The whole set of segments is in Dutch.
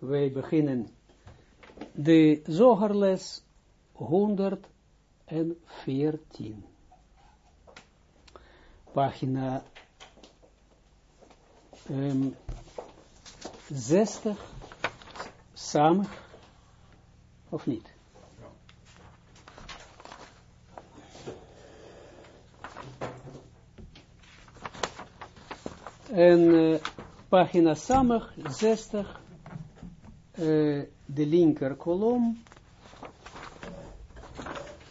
wij beginnen de zogerles 114. Pagina um, 60 samen, of niet? En uh, pagina samig 60, uh, de linker kolom,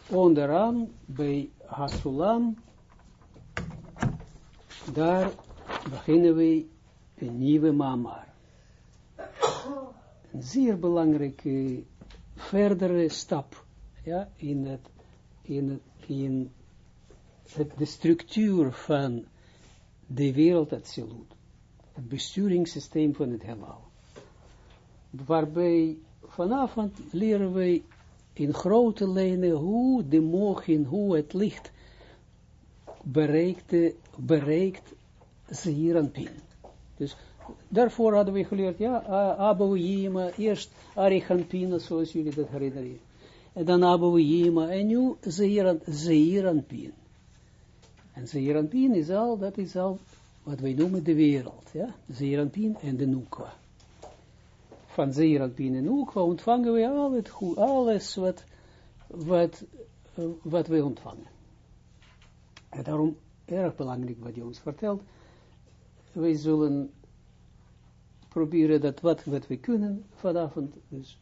onderaan bij Hasulam, daar beginnen we een nieuwe mamar. Een zeer belangrijke verdere stap ja, in, het, in, in het, de structuur van de wereld Atsilut. Het besturingssysteem van het heelal. Waarbij vanavond leren wij in grote lijnen hoe de mogen, hoe het licht bereikt, bereikt hier aan pin. Dus daarvoor hadden we geleerd, ja, Abu Yima, eerst Arichampina, zoals jullie dat herinneren. En dan Abu Yima, en nu Zeeran Pin. En Zeeranpien is al, dat is al wat wij noemen de wereld, ja, Zeeranpien en de Nukwa. Van Zeeranpien en Nukwa ontvangen we het alles wat, wat, uh, wat wij ontvangen. En daarom erg belangrijk wat je ons vertelt. Wij zullen proberen dat wat, wat we kunnen vanavond. Dus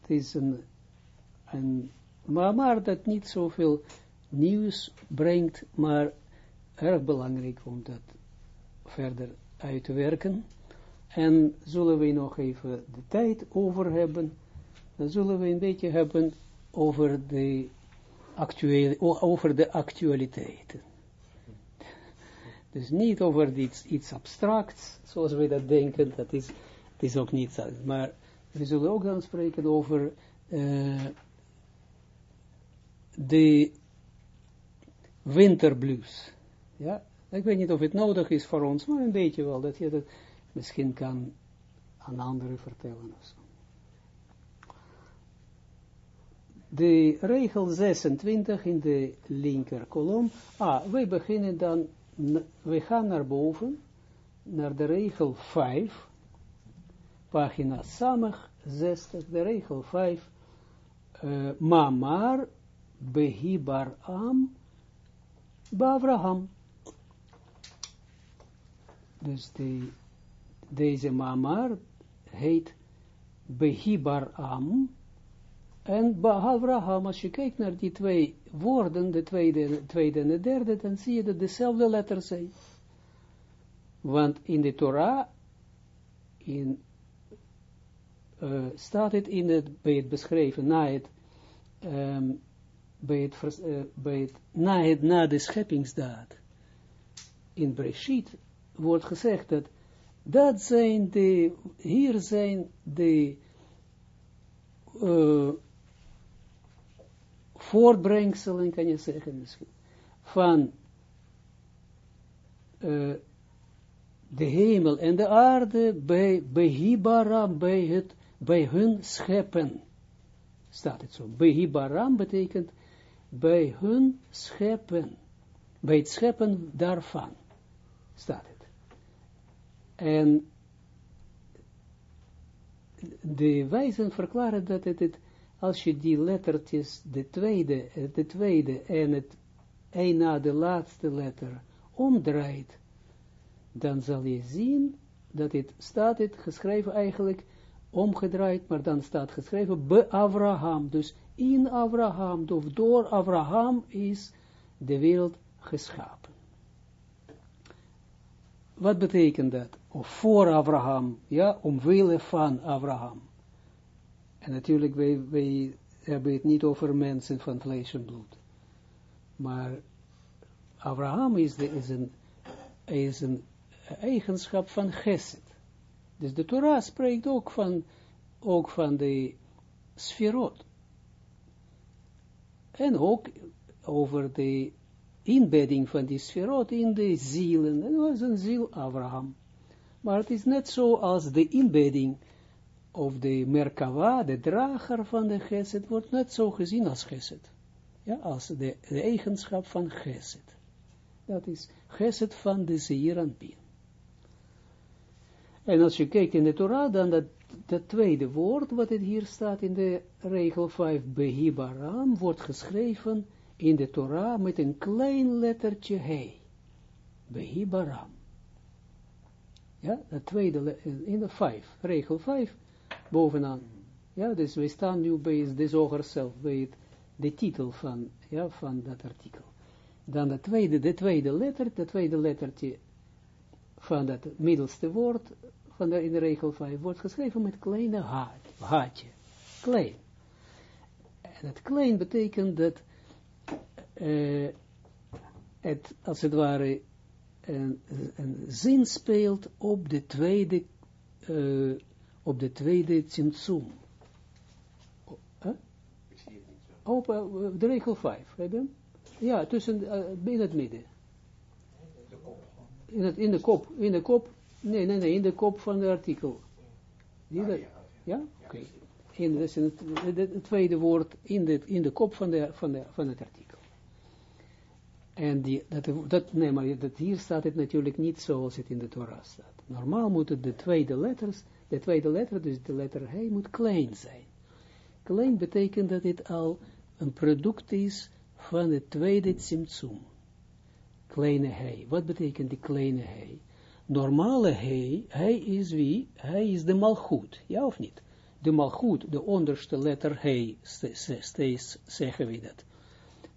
het is een, een maar dat niet zoveel nieuws brengt, maar erg belangrijk om dat verder uit te werken. En zullen we nog even de tijd over hebben, dan zullen we een beetje hebben over de, actuele, over de. Dus niet over iets, iets abstracts, zoals we dat denken, dat is, het is ook niet zo. Maar we zullen ook dan spreken over uh, de winterblues. Ja, ik weet niet of het nodig is voor ons, maar een beetje wel, dat je dat misschien kan aan anderen vertellen. De regel 26 in de linker kolom. Ah, wij beginnen dan, we gaan naar boven, naar de regel 5, pagina samig 60, de regel 5, uh, mamar behibar am Abraham. Dus de, deze mamar heet Behibar Am en Abraham. Als je kijkt naar die twee woorden, de tweede, tweede en de derde, dan zie je dat dezelfde letters zijn. Want in de Torah in, uh, staat het in het, bij het beschreven, na het um, bij het, uh, bij het, na, het, na de scheppingsdaad in Breshit wordt gezegd dat dat zijn de, hier zijn de uh, voortbrengselen, kan je zeggen misschien, van uh, de hemel en de aarde bij, bij Hibaram, bij, het, bij hun scheppen. Staat het zo. Bij Hibaram betekent bij hun scheppen, bij het scheppen daarvan, staat het. En de wijzen verklaren dat het, het als je die lettertjes, de tweede, de tweede en het een na de laatste letter omdraait, dan zal je zien dat het staat het geschreven eigenlijk omgedraaid, maar dan staat geschreven be Abraham, dus in Abraham, of door Abraham is de wereld geschapen. Wat betekent dat? Of voor Abraham, ja, omwille van Abraham. En natuurlijk, wij, wij hebben het niet over mensen van vlees en bloed. Maar Abraham is, de, is, een, is een eigenschap van Geset. Dus de Torah spreekt ook van, ook van de sferot. En ook over de inbedding van die sferot in de zielen. En was een ziel Abraham. Maar het is net zo als de inbedding of de Merkava, de drager van de Geset, wordt net zo gezien als Geset. Ja, als de, eigenschap van Geset. Dat is Geset van de Zeeranpien. En als je kijkt in de Torah, dan dat, dat tweede woord, wat het hier staat in de regel 5, Behibaram, wordt geschreven in de Torah met een klein lettertje he. Behibaram. Ja, dat tweede, in de 5, regel 5, bovenaan. Ja, dus we staan nu bij de zoger zelf, bij de titel van, ja, van dat artikel. Dan de tweede, de tweede letter, de tweede lettertje van dat middelste woord, van de, in de regel 5, wordt geschreven met kleine haat, haatje. Klein. En het klein betekent dat uh, het, als het ware, een, zin speelt op de tweede, uh, op de tweede tzimtzum. Huh? Op uh, de regel 5, heb je Ja, tussen, uh, in het midden. In, het, in de kop, in de kop, nee, nee, nee, in de kop van de artikel. Dat? Ja? Oké. In, dus in het, tweede woord in de, in de kop van, de, van, de, van het artikel. En dat, dat, nee, maar hier staat het natuurlijk niet zoals het in de Torah staat. Normaal moeten de tweede letters, de tweede letter, dus de letter He, moet klein zijn. Klein betekent dat het al een product is van het tweede Tsimtsum. Kleine He. Wat betekent die kleine He? Normale He, Hij is wie? Hij is de malgoed, ja of niet? De malgoed, de onderste letter He, steeds zeggen we dat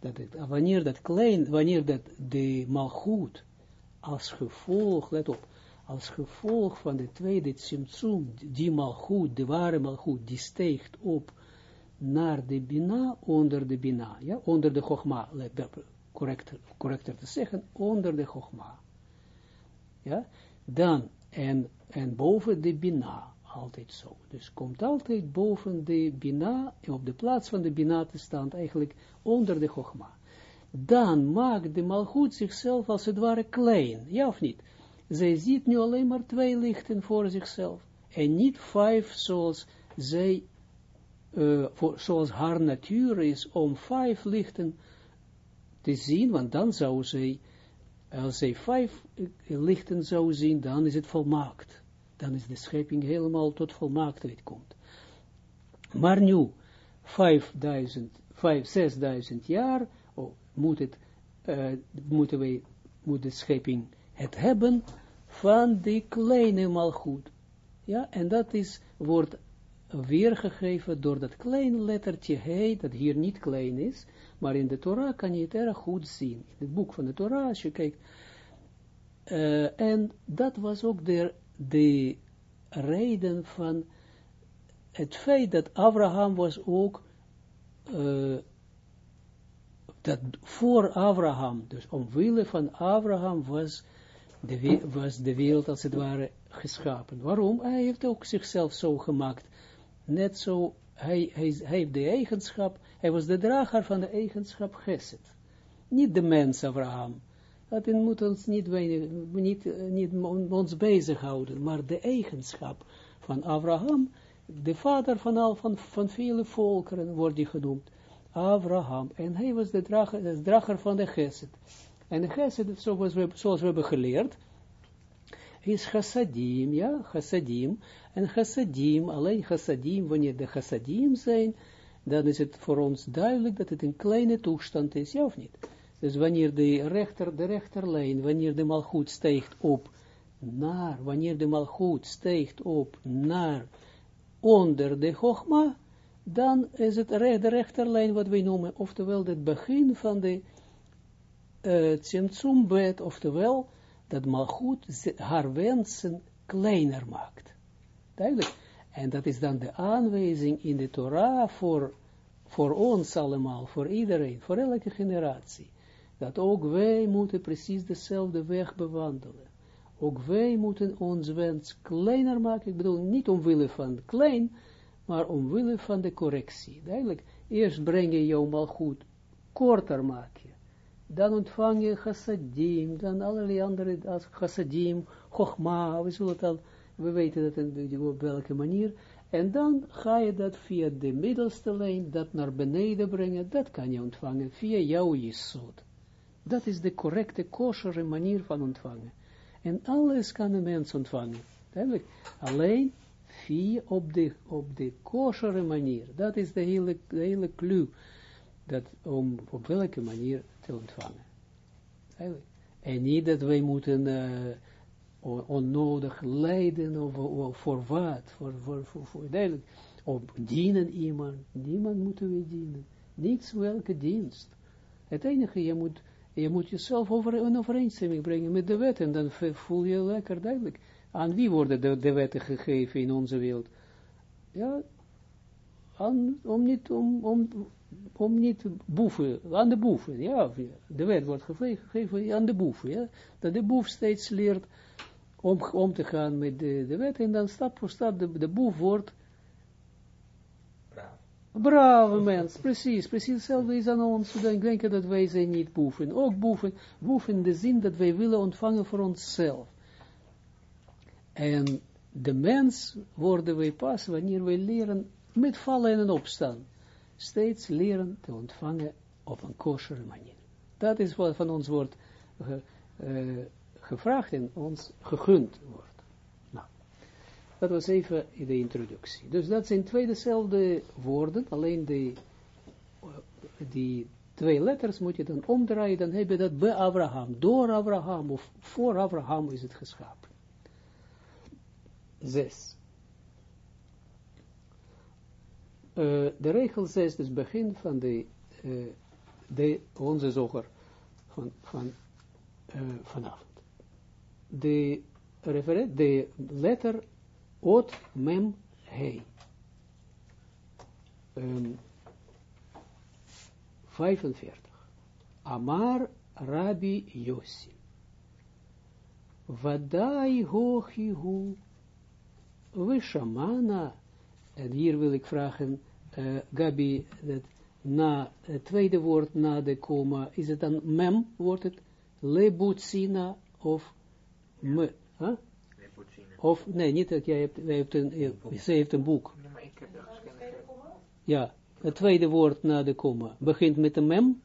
dat wanneer dat klein, wanneer dat de malgoed als gevolg, let op, als gevolg van de tweede tsimtsum, die malgoed, de ware malgoed, die steegt op naar de bina, onder de bina, ja, onder de chogma, correcter, correcter te zeggen, onder de chogma, ja, dan, en, en boven de bina, altijd zo. Dus komt altijd boven de bina, op de plaats van de bina te staan, eigenlijk onder de chogma. Dan maakt de malgoed zichzelf als het ware klein, ja of niet? Zij ziet nu alleen maar twee lichten voor zichzelf, en niet vijf zoals zij, uh, voor, zoals haar natuur is, om vijf lichten te zien, want dan zou zij, als zij vijf uh, lichten zou zien, dan is het volmaakt dan is de schepping helemaal tot volmaaktheid komt. Maar nu, 5000, 5, 6000 jaar, oh, moet het, uh, moeten wij, moet de schepping het hebben van die kleine malgoed. Ja, en dat is, wordt weergegeven door dat kleine lettertje he, dat hier niet klein is, maar in de Torah kan je het erg goed zien. In het boek van de Torah, als je kijkt. Uh, en dat was ook de de reden van het feit dat Abraham was ook, uh, dat voor Abraham, dus omwille van Abraham was de, was de wereld als het ware geschapen. Waarom? Hij heeft ook zichzelf zo gemaakt. Net zo, hij, hij, hij heeft de eigenschap, hij was de drager van de eigenschap Geset. Niet de mens Abraham dat moet ons niet, niet, niet ons bezighouden, maar de eigenschap van Abraham, de vader van al van, van vele volkeren wordt hij genoemd, Abraham, en hij was de drager, de drager van de Geset. En de Geset, zoals we, zoals we hebben geleerd, is chassadim, ja, chassadim, en chassadim, alleen chassadim, wanneer de chassadim zijn, dan is het voor ons duidelijk dat het een kleine toestand is, ja of niet? Dus wanneer de rechter, de rechterlijn, wanneer de malgoed steekt op naar, wanneer de malgoed steekt op naar onder de chogma, dan is het de rechterlijn wat wij noemen, oftewel het begin van de uh, oftewel dat malgoed haar wensen kleiner maakt. Duidelijk. En dat is dan de aanwijzing in de Torah voor, voor ons allemaal, voor iedereen, voor elke generatie dat ook wij moeten precies dezelfde weg bewandelen. Ook wij moeten ons wens kleiner maken, ik bedoel niet omwille van klein, maar omwille van de correctie. Duidelijk, eerst breng je jou mal goed, korter maak je. Dan ontvang je chassadim, dan allerlei andere chassadim, chogma, we zullen het al we weten dat in, op welke manier, en dan ga je dat via de middelste lijn, dat naar beneden brengen, dat kan je ontvangen via jouw jesot. Dat is de correcte, koshere manier van ontvangen. En alles kan een mens ontvangen. Duidelijk. Alleen via op de, op de koshere manier. Dat is de hele, de hele clue. Dat om op welke manier te ontvangen. Duidelijk. En niet dat wij moeten uh, onnodig lijden of, voor wat, voor, voor, voor, duidelijk, of dienen iemand, niemand moeten we dienen, niets welke dienst. Het enige, je moet, je moet jezelf over een overeenstemming brengen met de wet, en dan voel je lekker duidelijk. Aan wie worden de, de wetten gegeven in onze wereld? Ja, aan, om niet, om, om, om niet boeven, aan de boeven, ja, de wet wordt gegeven aan de boeven, ja, dat de boef steeds leert om, om te gaan met de, de wet, en dan stap voor stap de, de boef wordt Brave mens, precies, precies hetzelfde is aan ons, dan denken dat wij zijn niet boeven, ook boeven, boeven in de zin dat wij willen ontvangen voor onszelf. En de mens worden wij pas wanneer wij leren met vallen en opstaan steeds leren te ontvangen op een kosher manier. Dat is wat van ons wordt uh, gevraagd en ons gegund wordt. Dat was even de introductie. Dus dat zijn twee dezelfde woorden, alleen die, die twee letters moet je dan omdraaien, dan heb je dat bij Abraham, door Abraham of voor Abraham is het geschapen. Zes. Uh, de regel 6, dus begin van de, uh, de onze zoger van, van vanavond. De, de letter ot mem he. Um, 45. Amar Rabbi Yossi. Vadai hochi hu. Vishamana en hier wil ik vragen, uh, Gabi, dat na het tweede woord na de komma, is het dan mem, wordt het lebutsina of me, huh? Of, nee, niet dat jij hebt, jij hebt een, ze heeft een boek. Ja, het tweede woord na de komma, begint met een mem?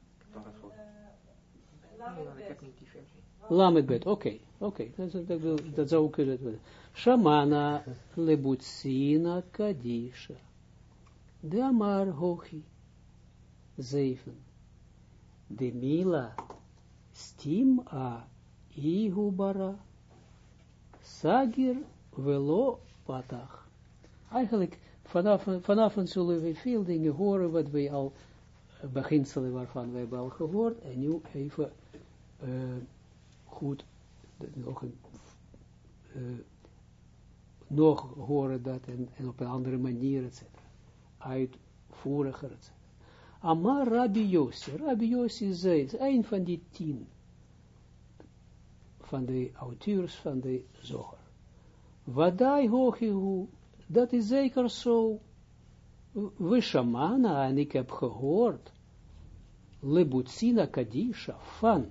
Lametbet, oké, oké, dat, zou kunnen. Shamana lebutsina kadisha. De amar hochi. Zeven. De mila stim a ihubara. Sagir velo patach. Eigenlijk, vanavond, vanavond zullen we veel dingen horen wat we al, beginselen waarvan we hebben al gehoord, en nu even uh, goed, nog een, nog horen dat en, en op een andere manier, etc. Uitvoeriger, etc. Amar Rabbi Yossi. Rabbi Yossi zei, een van die tien van de auteurs van de zoger. Wadai hochihu, dat is zeker zo. We shamana, en ik heb gehoord, lebutsina kadisha, van,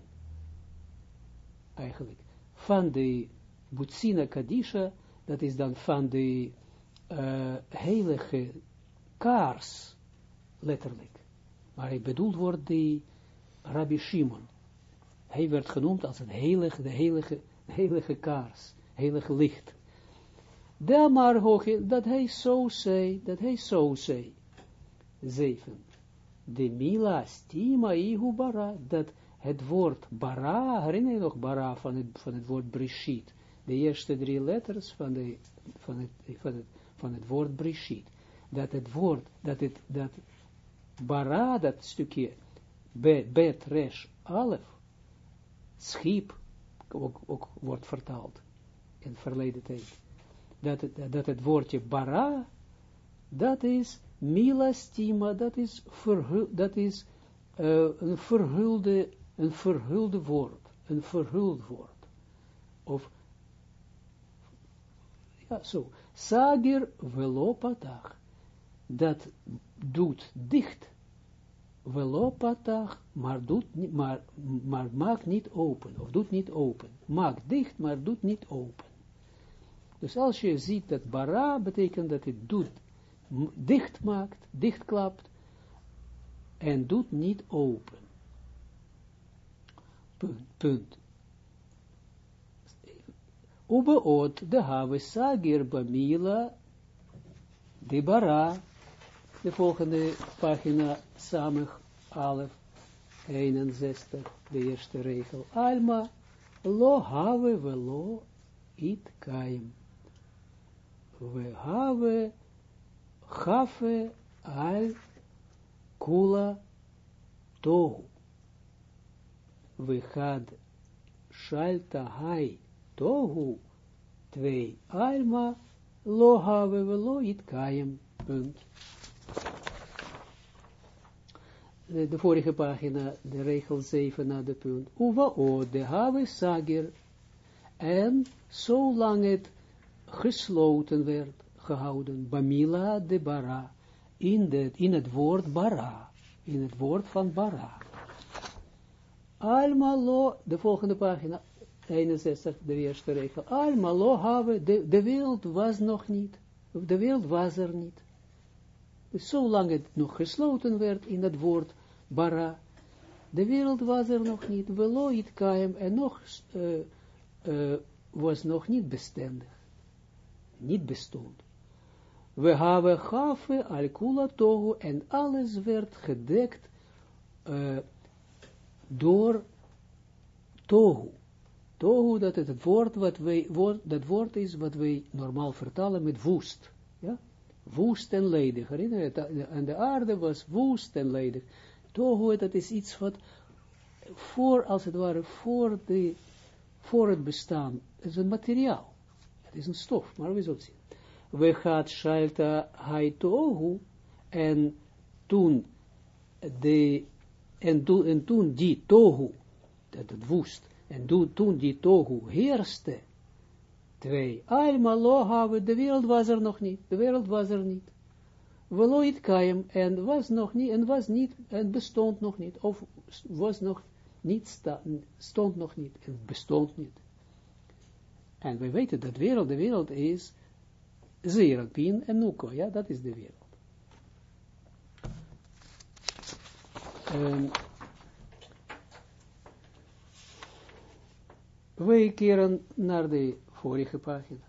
eigenlijk, van de butsina kadisha, dat is dan van de uh, heilige kaars, letterlijk. Maar hij bedoeld wordt de Rabbi Shimon. Hij werd genoemd als het heilige, de heilige, heilige kaars, heilige licht. Daar maar dat hij zo zei, dat hij zo zei. Zeven. De mila stima ihu dat het woord bara, herinner je nog bara van het, van het woord brishit, de eerste drie letters van, de, van, het, van, het, van het woord Brishit. Dat het woord, dat het, dat bara, dat stukje bet, bet resh, alef, schip, ook, wordt vertaald in verleden tijd. Dat het, dat het woordje bara, dat is mila stima, dat is, verhul, dat is uh, een verhulde, een verhulde woord, een verhuld woord. Of ja, zo. Sagir velopatach. Dat doet dicht. Velopatach, maar, maar, maakt niet open. Of doet niet open. Maakt dicht, maar doet niet open. Dus als je ziet dat bara betekent dat het doet, dicht maakt, dichtklapt, en doet niet open. Punt, punt. Ubeot de have sagir bamila de bara, de volgende pagina, samig alef, 61, de eerste regel. Alma, lo have we lo it kaim. We have gafe al kula tohu. We had shalta hai tohu, twee alma, lo have we it kaim. Punt. De vorige pagina, de regel 7 na de punt. Uwa o, de have sager. En zolang het gesloten werd, gehouden, Bamila de Bara, in, in het woord Bara, in het woord van Bara. Alma lo, de volgende pagina, 61, de eerste regel. Alma lo have, de, de wereld was nog niet, de wereld was er niet. Zolang het nog gesloten werd in het woord bara, de wereld was er nog niet, veloid kaim, en nog uh, uh, was nog niet bestendig, niet bestond. We hebben gafe al tohu, en alles werd gedekt uh, door tohu. Tohu, dat het woord, wat wij, woord, dat woord is wat wij normaal vertalen met woest. Woest en ledig. Herinner je, en de aarde was woest en ledig. Tohu, dat is iets wat voor, als het ware, voor, de, voor het bestaan, is een materiaal. Het is een stof, maar we zullen zien. We gaat shalta hai tohu, en toen de, en, toen die tohu, dat het woest, en toen die tohu heerste, twee, alma lo de wereld was er nog niet, de wereld was er niet. Veloid kaim, en was nog niet, en was niet, en bestond nog niet, of was nog niet, sta, stond nog niet, en bestond niet. En we weten dat wereld, de wereld is Zeranpin en Nuko, ja, dat is de wereld. Um, wij keren naar de vorige pagina.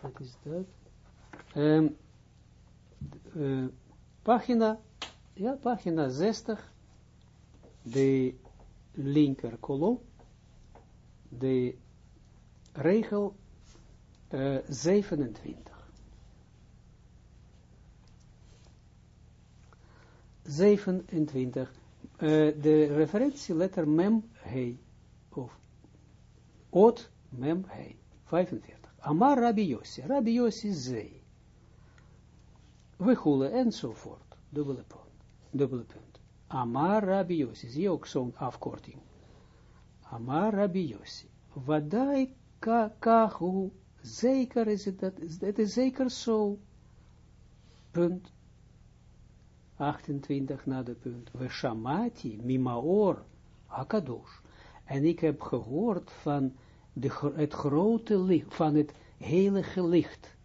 Wat is dat? Um, uh, pagina, ja, pagina 60, de linker kolom, de regel uh, 27. 27, uh, de referentieletter mem hei, of ot mem hei, 45. Amar Rabbi Yossi, Rabbi Yossi zei, we goelen enzovoort, dubbele punt, dubbele punt. Amar Rabbi Yossi, zie ook zo'n afkorting. Amar Rabbi Yossi, wadai ka kahu, zeker is het dat, is zeker zo, punt, 28 na de punt, we shamati mimaor hakadosh, en ik heb gehoord van de, het grote licht, van het heilige licht.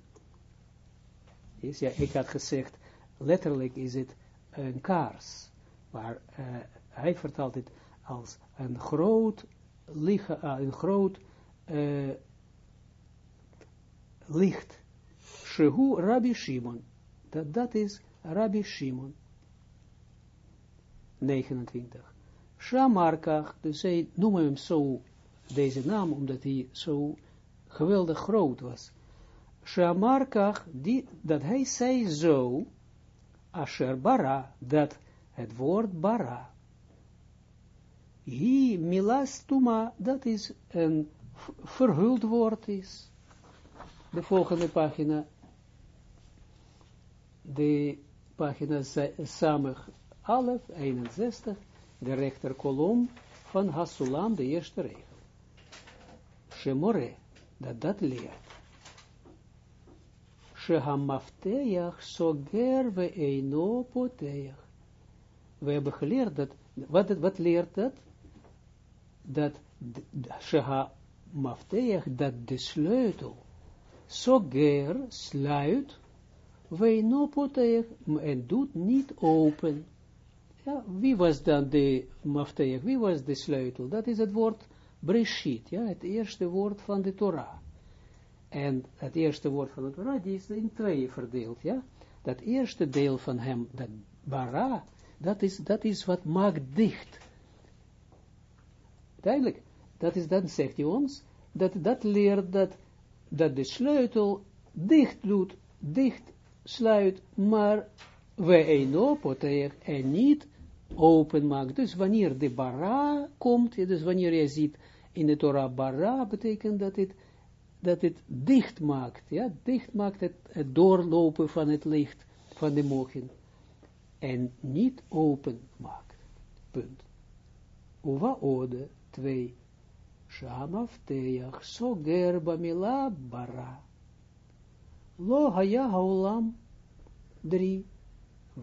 Ja, ik had gezegd, letterlijk is het een kaars, maar uh, hij vertaalt het als een groot licht, uh, een groot uh, licht. Shehu Rabbi Shimon. Dat, dat is Rabbi Shimon. 29. Shamarkach, dus zij noemen hem zo deze naam, omdat hij zo geweldig groot was. Shamarkach, dat hij zei zo, Asher bara, dat het woord bara, hi milas tuma, dat is een verhuld woord is. De volgende pagina, de pagina Samig Alef 61, de rechterkolom van Hasulam, de eerste regel. Shemore, dat dat leert. Shehamafteach soger we eino poteach. We hebben geleerd dat, wat, wat leert dat? dat sheha mafteach, dat de sleutel, soger sluit, no poteach, en doet niet open. Ja, wie was dan de mafteach, wie was de sleutel? Dat is het woord Breshit, ja, het eerste woord van de Torah. En het eerste woord van de Torah, die is in twee verdeeld, ja. Dat eerste deel van hem, dat bara, dat is, dat is wat maakt dicht. Duidelijk, dat is, dan zegt hij ons, dat dat leert dat, dat de sleutel dicht doet, dicht sluit, maar we een en niet open maakt. Dus wanneer de bara komt, dus wanneer je ziet in de Torah bara, betekent dat het, dat het dicht maakt, ja, dicht maakt het, doorlopen van het licht van de mogen en niet open maakt. Punt. Uwa ode, twee. Shamaf teach, soger bamila bara. Lo haya haolam, drie.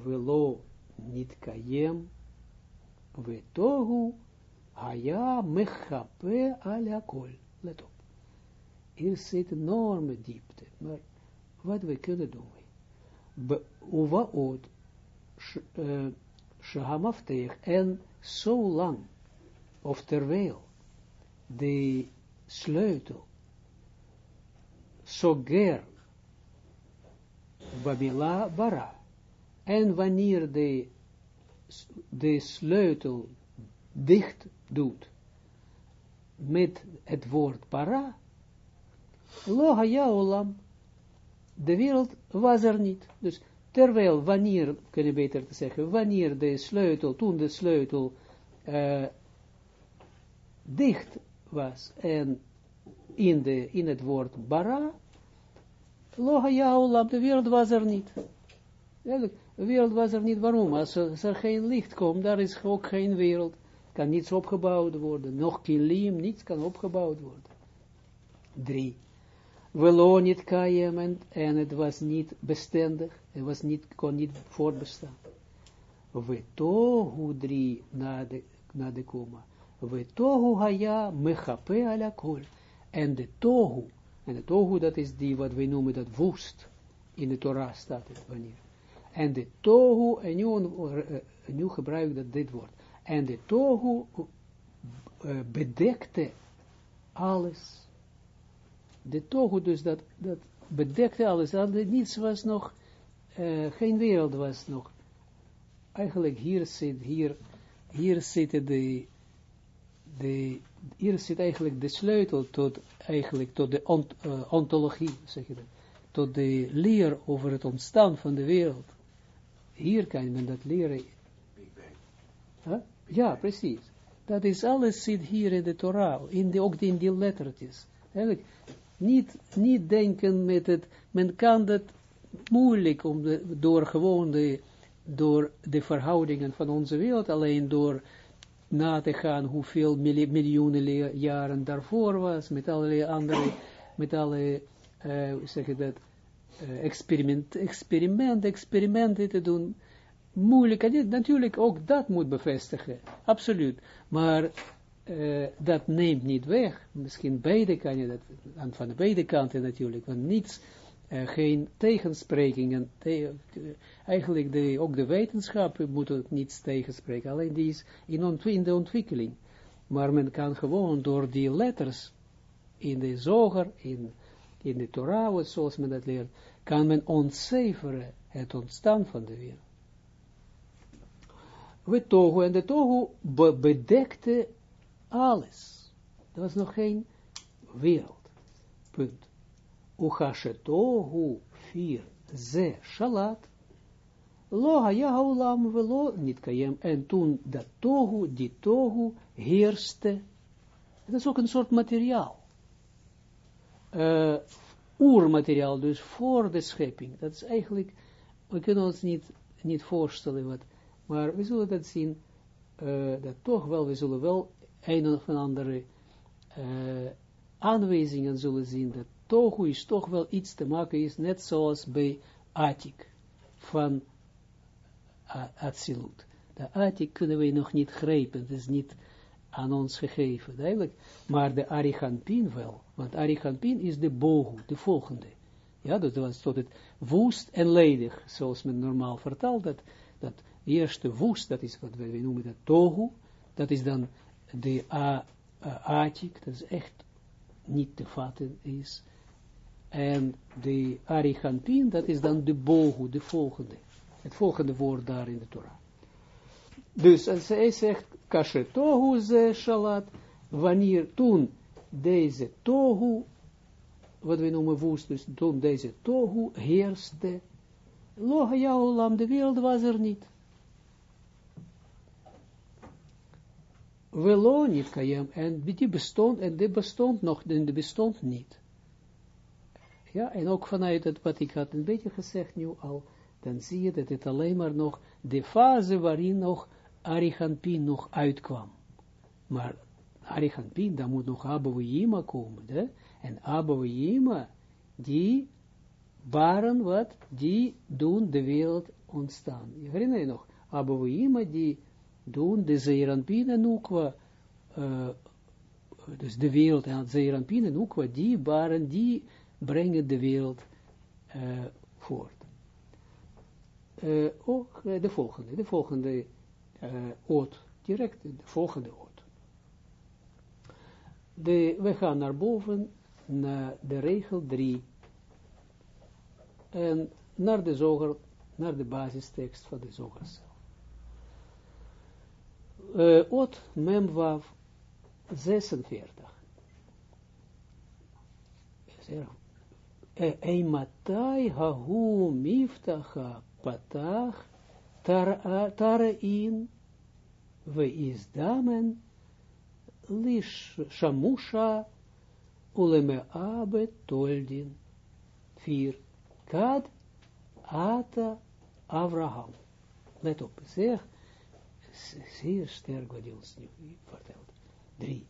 Velo niet kayem, vetohu haya mechape ala kol. Let op. Hier zit enorme diepte, maar wat we kunnen doen. Uwa od, Shahamafteach, en zo lang, of terwijl, de sleutel, soger, babila bara, en wanneer de, de sleutel dicht doet, met het woord para, lo haya olam, de wereld was er niet. Dus terwijl wanneer, kunnen beter zeggen, wanneer de sleutel, toen de sleutel uh, dicht was en in, de, in het woord bara, loha jaulam, de wereld was er niet. Wereld was er niet, waarom? Als er, geen licht komt, daar is ook geen wereld, kan niets opgebouwd worden, nog kilim, niets kan opgebouwd worden. Drie. Velo niet kayem en, en het was niet bestendig, het was niet, kon niet voortbestaan. We tohu drie na de, na de koma. We tohu haya mechape ala kol. En de tohu, en de tohu dat is die wat wij noemen dat woest, in de Torah staat het wanneer. En de tohu, en nu, uh, nu gebruik ik dat dit woord. En de tohu uh, bedekte alles de tohu, dus dat, dat bedekte alles, niets was nog, uh, geen wereld was nog. Eigenlijk hier zit, hier, hier zitten de, de, hier zit eigenlijk de sleutel tot, eigenlijk tot de ont, ontologie, zeg je dat, tot de leer over het ontstaan van de wereld. Hier kan men dat leren. Huh? Ja, precies. Dat is alles zit hier in de Torah, in de, ook in die lettertjes. Eigenlijk, niet, niet denken met het, men kan dat moeilijk om de, door gewoon de, door de verhoudingen van onze wereld, alleen door na te gaan hoeveel miljoenen jaren daarvoor was, met allerlei andere, met alle, uh, zeg je dat, experiment, experiment, experimenten te doen, moeilijk, en natuurlijk ook dat moet bevestigen, absoluut, maar uh, dat neemt niet weg. Misschien beide kan je dat, aan van de beide kanten natuurlijk, want niets, uh, geen tegensprekingen, te, eigenlijk de, ook de wetenschap moet ook niets tegenspreken, alleen die is in, in de ontwikkeling. Maar men kan gewoon door die letters in de zoger, in, in de Torah, zoals men dat leert, kan men ontcijferen het ontstaan van de wereld. We tohu en de tohu bedekte alles. Er was nog geen wereld. Punt. Uchashetohu vier ze shalat. Lo haya haolam velo niet kayem. En toen dat tohu, die tohu, heerste. Dat is ook een soort materiaal. Uh, oermateriaal, dus voor de schepping. Dat is eigenlijk, we kunnen ons niet, niet voorstellen wat, maar we zullen dat zien, uh, dat toch wel, we zullen wel een of andere uh, aanwijzingen zullen zien dat Tohu is toch wel iets te maken is, net zoals bij Atik van Atsilut. De Atik kunnen we nog niet grijpen, het is niet aan ons gegeven, duidelijk. Maar de Arichampin wel, want Arichampin is de bohu, de volgende. Ja, dat was tot het woest en ledig, zoals men normaal vertaalt, dat, dat eerste woest, dat is wat we noemen dat tohu, dat is dan de atik, dat is echt niet te vatten is. En de Arichampin, dat is dan de bohu, de volgende. Het volgende woord daar in de Torah. Dus en zij zegt, kashe tohu ze shalat, wanneer toen deze tohu, wat we noemen woest, dus toen deze tohu heerste, loha olam, de wereld was er niet. Velo niet kayem, en die bestond, en die bestond nog, en die bestond niet. Ja, en ook vanuit het, wat ik had een beetje gezegd nu al, dan zie je dat het alleen maar nog de fase waarin nog Arichampin nog uitkwam. Maar Arichampin, daar moet nog Abouhima komen. Hè? En Abouhima, die waren wat, die doen de wereld ontstaan. Je herinner je nog, die doen de Zeeranpin en Ukwa, uh, dus de wereld en Zeeranpin en Ukwa, die waren, die brengen de wereld voort. Ook de volgende, de volgende uh, oot, direct de volgende oot. De, we gaan naar boven, naar de regel 3, en naar de zoger, naar de basistekst van de zoger zelf. Uh, oot memwav 46. Eimatai hahu miftacha patach Tara'in is damen lish shamusha abe toldin. Vier. Kad ata Avraham. Let op, zeg, zeer sterk wat hij ons nu vertelt. Drie.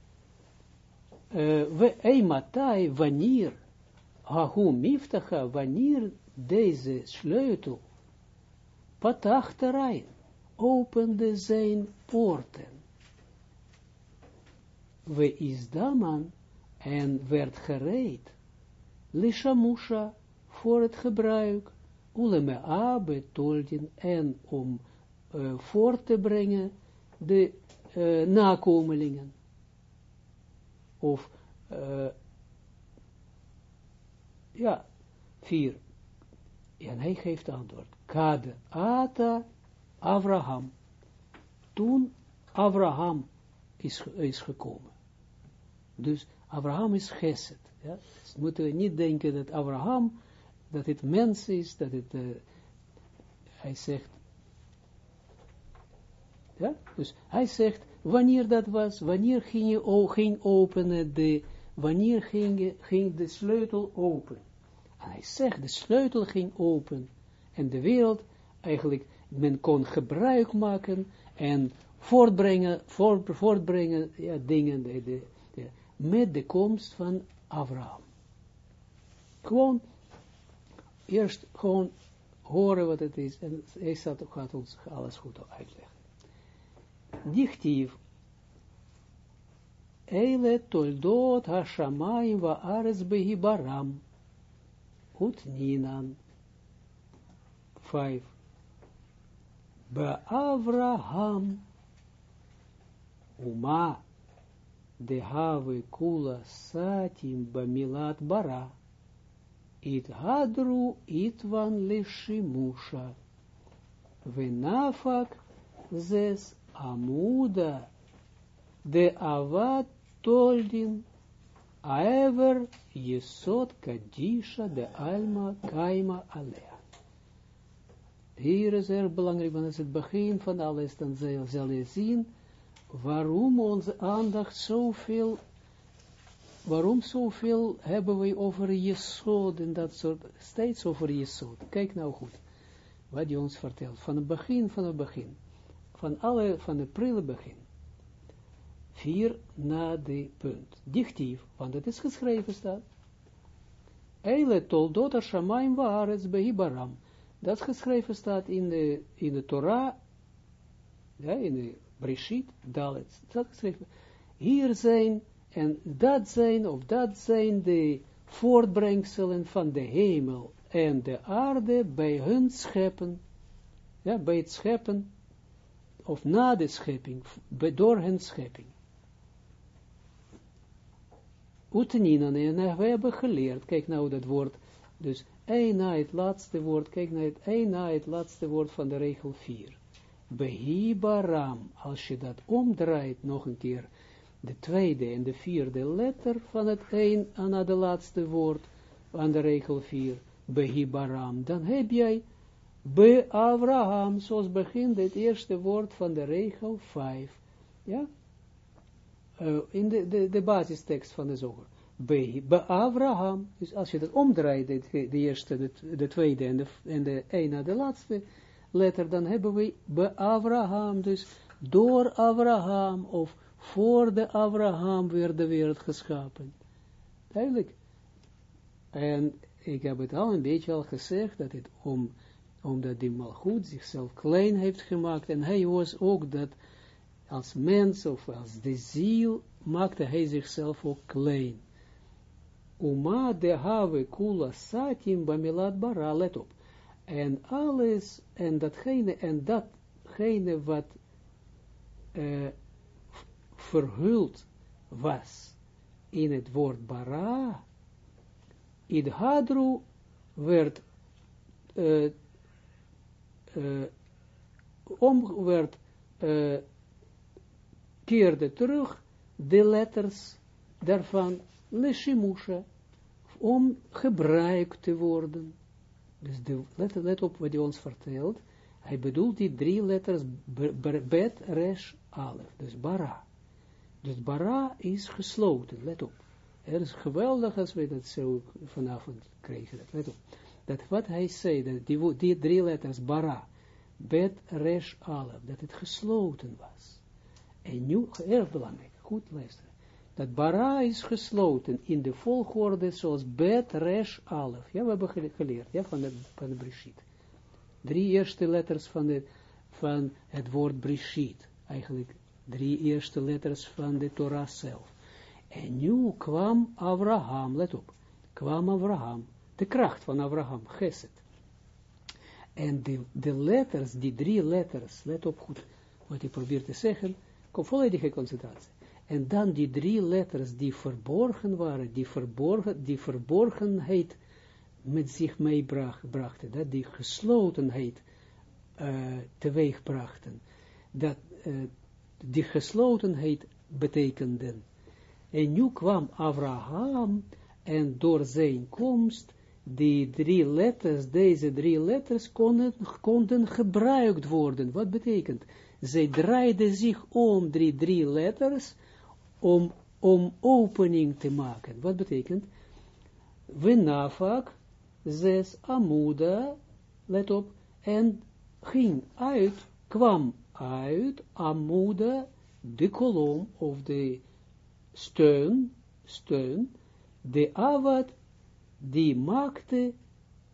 Uh, we eimatai wanneer, hahu miftacha, wanneer deze sleutel patachterein, opende zijn poorten. We is daman en werd gereed, lishamusha voor het gebruik, uleme abe toldin en om uh, voor te brengen de uh, nakomelingen. Of, uh, ja, vier. En hij geeft antwoord. Kade ata Abraham. Toen Abraham is, is gekomen. Dus Abraham is geset. Ja? Dus moeten we niet denken dat Abraham, dat het mens is, dat het, uh, hij zegt, ja, dus hij zegt, wanneer dat was, wanneer ging je openen de, wanneer ging, ging de sleutel open. En hij zegt, de sleutel ging open en de wereld, eigenlijk, men kon gebruik maken en voortbrengen, voort, voortbrengen ja, dingen de, de, met de komst van Abraham. Gewoon, eerst gewoon horen wat het is en hij gaat ons alles goed uitleggen. Dichtief, Eile toldot ha-shamayim va-aretz behibaram, ut ninan, 5. Avraham Uma de have kula satim bamilat bara it hadru itvan lishimusha venafak zes amuda de avad toldin aever yesot kadisha de alma kaima alea hier is erg belangrijk, want het is het begin van alles, dan zal je zien waarom onze aandacht zoveel, waarom zoveel hebben we over Jesod en dat soort, steeds over Jesod. Kijk nou goed, wat hij ons vertelt, van het begin, van het begin, van alle, van het prille begin. Vier na de punt. Dichtief, want het is geschreven staat. Eile toldot ha-shamayim va-aretz behibaram dat geschreven staat in de, in de Torah, ja, in de Breshit, Dalet, dat geschreven, hier zijn, en dat zijn, of dat zijn de voortbrengselen van de hemel en de aarde bij hun scheppen, ja, bij het scheppen, of na de schepping, door hun schepping. Utenina, en we hebben geleerd, kijk nou dat woord, dus één na het laatste woord, kijk naar het één het laatste woord van de regel 4. Behibaram, als je dat omdraait nog een keer, de tweede en de vierde letter van het één na de laatste woord van de regel 4, Behibaram, dan heb jij Be Abraham, zoals begint het eerste woord van de regel 5. Ja? Uh, in de, de, de basistekst van de zoger. Be, be Abraham, dus als je dat omdraait, de, de eerste, de, de tweede en de, en de ene, de laatste letter, dan hebben we be Abraham, dus door Abraham, of voor de Abraham werd de wereld geschapen. Duidelijk. En ik heb het al een beetje al gezegd, dat het om, omdat die malgoed zichzelf klein heeft gemaakt, en hij was ook dat, als mens, of als de ziel, maakte hij zichzelf ook klein. Uma de have kula satim bamilat bara, let op. En alles, en datgene, en datgene wat uh, verhuld was in het woord bara, in hadru werd uh, uh, om werd keerde terug de letters daarvan leshimusha, om gebruikt te worden. Dus let, op wat hij ons vertelt. Hij bedoelt die drie letters bet, resh, alef. Dus bara. Dus bara is gesloten, let op. Het is geweldig als we dat zo vanavond kregen. Let op. Dat wat hij zei, dat die, die drie letters bara, bet, resh, alef, dat het gesloten was. En nu, erg belangrijk, goed luisteren dat bara is gesloten in de volgorde zoals bet, resh, alef. Ja, we hebben geleerd, ja, van de, van Brishit. Drie eerste letters van, de, van het woord Brishit. Eigenlijk drie eerste letters van de Torah zelf. En nu kwam Abraham, let op, kwam Abraham, de kracht van Abraham, Geset. En de, de letters, die drie letters, let op goed wat ik probeer te zeggen, volledige concentratie. En dan die drie letters die verborgen waren, die, verborgen, die verborgenheid met zich meebrachten, dat die geslotenheid uh, teweeg dat uh, die geslotenheid betekenden. En nu kwam Abraham en door zijn komst, die drie letters, deze drie letters konden, konden gebruikt worden. Wat betekent? Zij draaiden zich om drie, drie letters, om, om opening te maken. Wat betekent? We nafak, zes amuda, let op, en ging uit, kwam uit, amuda, de kolom, of de steun, steun, de avad, die maakte,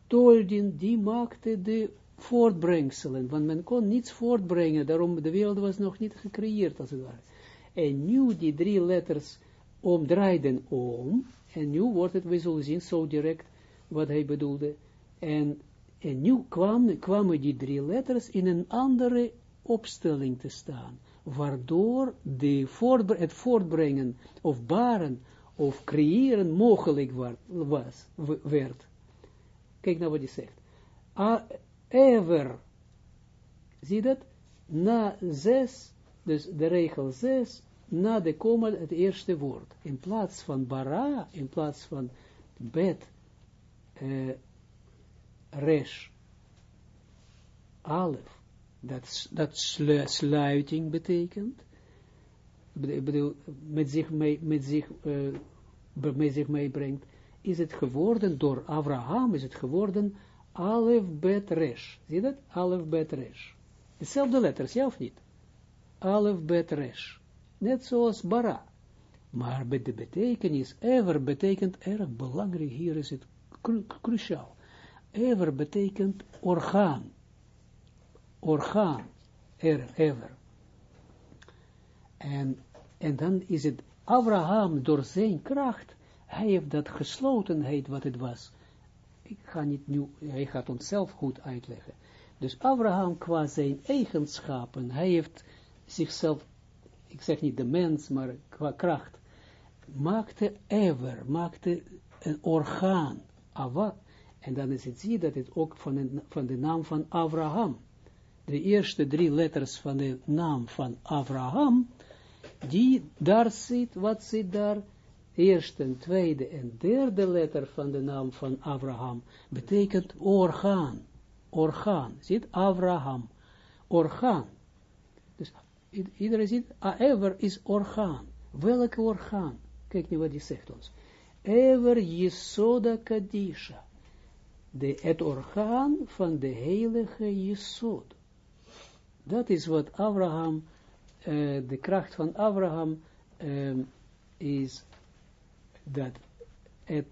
toldin, die maakte de voortbrengselen, want men kon niets voortbrengen, daarom de wereld was nog niet gecreëerd, als het ware. En nu die drie letters omdraaiden om, en nu wordt het, we zullen zien, zo direct wat hij bedoelde. En, en nu kwam, kwamen die drie letters in een andere opstelling te staan, waardoor de het voortbrengen of baren of creëren mogelijk was, werd. Kijk nou wat hij zegt. A, ever, zie dat? Na zes dus de regel 6, na de komma het eerste woord. In plaats van bara, in plaats van bet, uh, resh, alef, dat, dat sluiting betekent, bedoel, met zich, mee, met, zich, uh, met zich meebrengt, is het geworden, door Abraham is het geworden, alef bet resh. Zie je dat? Alef bet resh. Hetzelfde letters, ja of niet? Alef bet resh. Net zoals bara. Maar bij de betekenis, ever betekent erg belangrijk, hier is het cru cruciaal. Ever betekent orgaan. Orgaan, er, ever. En En dan is het Abraham door zijn kracht, hij heeft dat geslotenheid wat het was. Ik ga niet nu, hij gaat ons zelf goed uitleggen. Dus Abraham qua zijn eigenschappen, hij heeft zichzelf, ik zeg niet de mens, maar qua kracht, maakte ever, maakte een orgaan, en dan is het zie dat het ook van van de naam van Abraham, de eerste drie letters van de naam van Abraham, die daar zit, wat zit daar? Eerste, tweede en derde letter van de naam van Abraham betekent orgaan. Orgaan. Zit Abraham. Orgaan. Iedereen ziet, ever is orgaan. Welke orgaan? Kijk nu wat hij zegt ons. Ever Yesoda Kadisha. De, het orgaan van de heilige Yesod. Dat is wat Abraham, uh, de kracht van Abraham is dat het,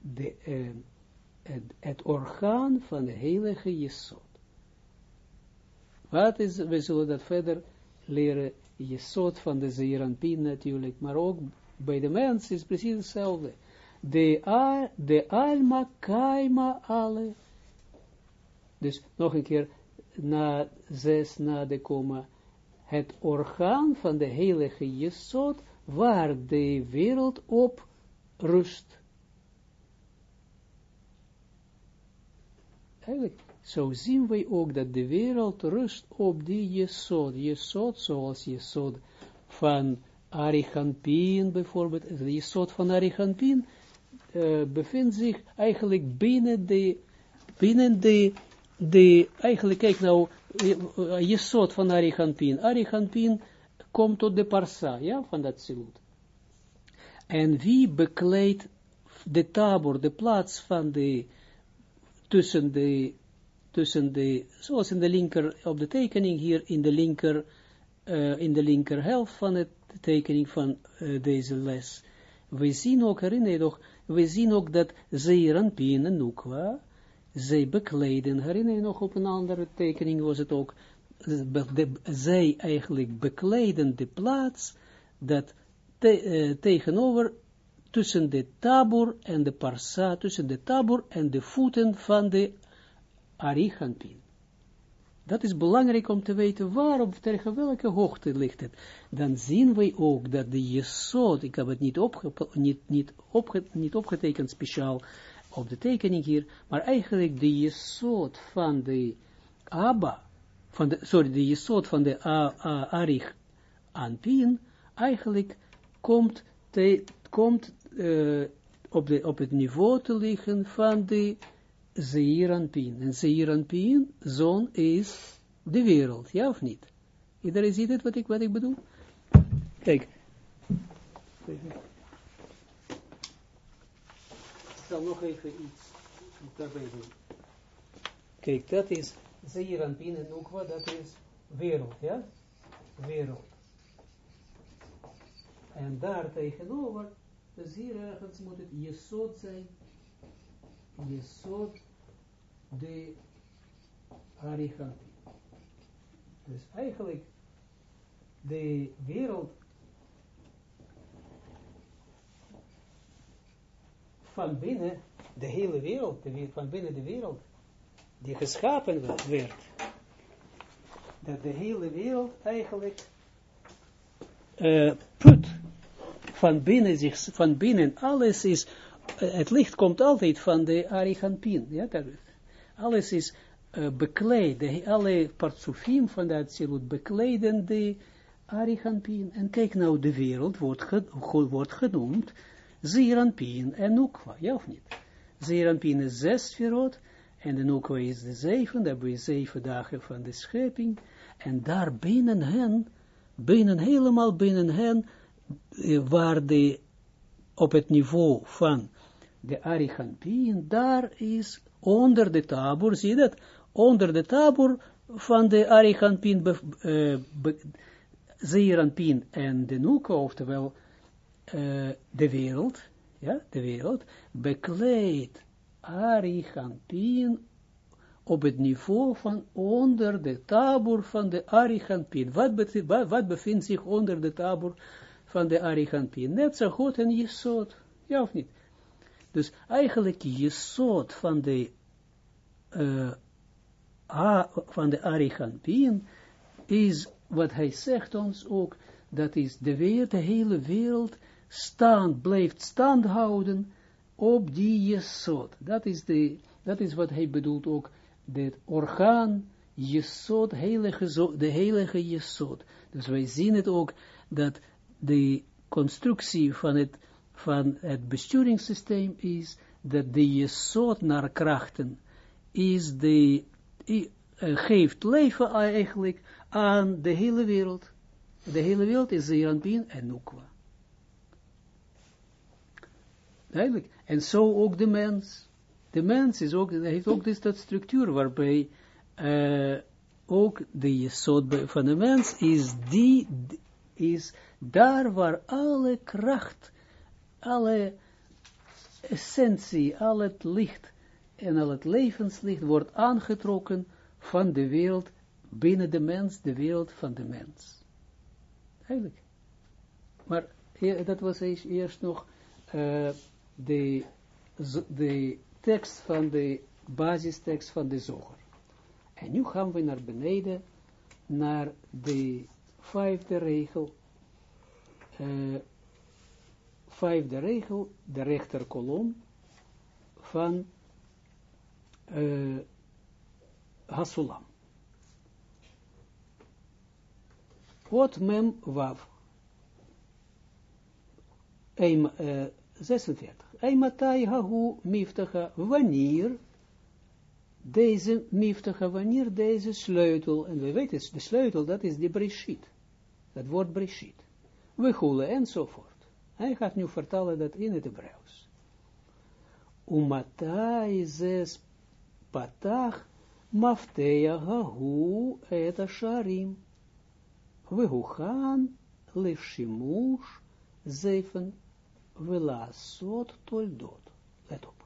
de, uh, het, het, orgaan van de heilige Jesod. Wat is, we zullen dat verder leren, Jesod van de Zeeranpien natuurlijk, maar ook bij de mens is precies hetzelfde. De, al, de alma kaima alle. Dus nog een keer, na zes, na de komma, het orgaan van de heilige Jesod, waar de wereld op rust. Eigenlijk, zo zien wij ook dat de wereld rust op die Jesod. Jesod, zoals Jesod van Arichampin bijvoorbeeld, de Jesod van Arichampin uh, bevindt zich eigenlijk binnen de, binnen de, de eigenlijk, kijk nou, Jesod van Arichampin. Arichampin komt tot de Parsa, ja, van dat silut. En wie bekleedt de tabor, de plaats van de, tussen de, tussen de, zoals in de linker, op de tekening hier, in de linker, uh, in de linker helft van het tekening van uh, deze les. We zien ook, herinner je we zien ook dat Zeeranpien en Nukwa, zij bekleden, herinner je nog op een andere tekening was het ook, de, zij eigenlijk bekleden de plaats, dat te, uh, tegenover tussen de tabor en de parsa, tussen de tabor en de voeten van de arichanpin. Dat is belangrijk om te weten waarom, tegen welke hoogte ligt het. Dan zien wij ook dat de jesod, ik heb het niet, niet, niet, niet opgetekend speciaal op de tekening hier, maar eigenlijk de jesod van de Abba, van de, sorry, de jesod van de Arich Anpin, eigenlijk komt, komt uh, op, de, op het niveau te liggen van de Zeeranpien. En Zeeranpien, zon is de wereld, ja of niet? Iedereen ziet het wat ik, wat ik bedoel? Kijk. Ik zal nog even iets daarbij doen. Kijk, dat is Zeeranpien en Nukwa, dat is wereld, ja? Wereld. En daar tegenover, dus hier ergens moet het Jesod zijn. Jesod de Ariganti. Dus eigenlijk de wereld van binnen, de hele wereld, de, van binnen de wereld, die geschapen werd, dat de hele wereld eigenlijk uh, put van binnen zich, van binnen alles is, het licht komt altijd van de Ariganpin, ja, dat, alles is uh, bekleed, alle partsofim van de Atsilut bekleden de Ariganpin, en kijk nou, de wereld wordt, ge, wordt genoemd Zeranpin en Nukwa, ja of niet? Zeranpin is zes sferot, en de Nukwa is de zeven, daar hebben we zeven dagen van de schepping, en daar binnen hen, binnen, helemaal binnen hen, eh, waar de, op het niveau van de Arichampien, daar is onder de tabor, zie je dat, onder de tabor van de Arichampien, uh, Zeeranpien en de Nuka, oftewel uh, de wereld, ja, de wereld, bekleedt Arichampien op het niveau van onder de tabor van de Arichampin. Wat, wat, wat bevindt zich onder de tabor van de Arichampin. Net zo goed en Jesod. Ja of niet? Dus eigenlijk Jesod van de uh, van de Arichampin is wat hij zegt ons ook, dat is de, wereld, de hele wereld stand, blijft stand houden op die Jesod. Dat is, de, dat is wat hij bedoelt ook, het orgaan Jesod, heilige, de heilige Jesod. Dus wij zien het ook, dat de constructie van het, van het besturingssysteem is, dat de Jesod naar krachten is de, uh, geeft leven eigenlijk aan de hele wereld. De hele wereld is Zeranpin en Nukwa. Duidelijk. En zo ook de mens. De mens is ook, heeft ook dus dat structuur waarbij uh, ook de jesot van de mens is die, is daar waar alle kracht, alle essentie, al het licht en al het levenslicht wordt aangetrokken van de wereld binnen de mens, de wereld van de mens. Eigenlijk. Maar dat was eerst nog uh, de, de tekst van de basistekst van de zoger. En nu gaan we naar beneden, naar de vijfde regel, uh, vijfde regel, de rechterkolom van uh, Hasulam. Wat mem wav. 46. Eimatai hahu miftacha, wanneer deze miftacha, wanneer deze sleutel, en we weten, de sleutel, dat is de breshit. Dat woord breshit. We goelen enzovoort. Hij gaat nu vertalen dat in het Hebreeuws. Umatai zes patach mafteya hahu et asharim. We huchan lefshimush zeven velasot toldot. Let op.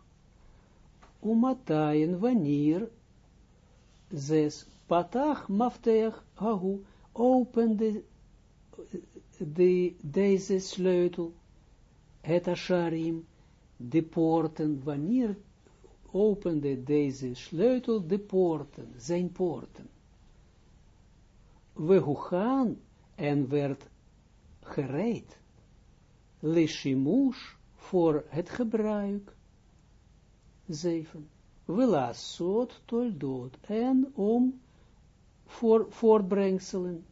Umatayen wanneer zes patach hahu opende de, deze sleutel, het asharim, de poorten, wanneer opende deze sleutel de poorten, zijn poorten. We gaan en werd gereed leshimush voor het gebruik. 7. Velasot toldot. En om voor voortbrengselen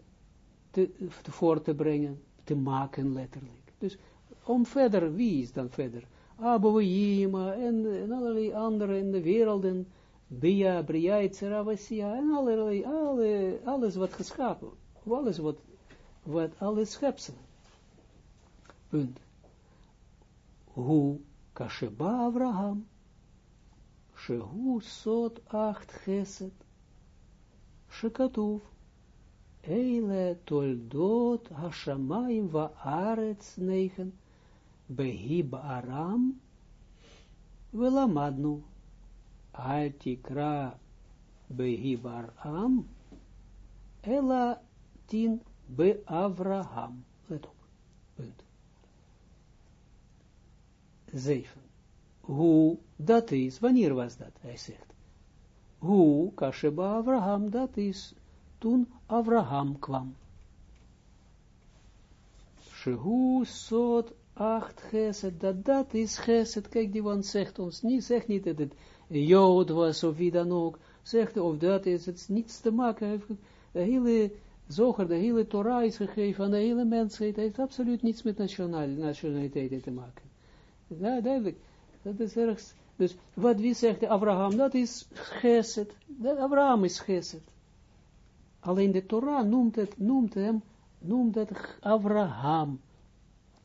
te, voor te brengen, te maken letterlijk. Dus om verder, wie is dan verder? Abouima en, en allerlei andere in de werelden, Bia, Bria, Etzeravassia, en allerlei, alle, alles wat geschapen, alles wat, wat alles schepselen. Punt. Hu kasheba Abraham, shehu sot acht geset, shekatuv, eile toldot va arets negen, behib aram, velamadnu, al tikra behib aram, ela tin be Avraham. Let op. Punt. 7. Hoe, dat is, wanneer was dat? Hij zegt. Hoe, Kasheba Abraham, dat is toen Abraham kwam. Shehu sot acht geset, dat dat is geset. Kijk, die man zegt ons niet, zegt niet dat het Jood was of wie dan ook. Zegt of dat is, het niets te maken. De hele zoger, de hele Torah is gegeven aan de hele mensheid. Het heeft absoluut niets met nationaliteit te maken. Ja, duidelijk. Dat is ergens. Dus wat wie zegt Abraham, dat is geset. Dat Abraham is geset. Alleen de Torah noemt, het, noemt hem, noemt het Abraham.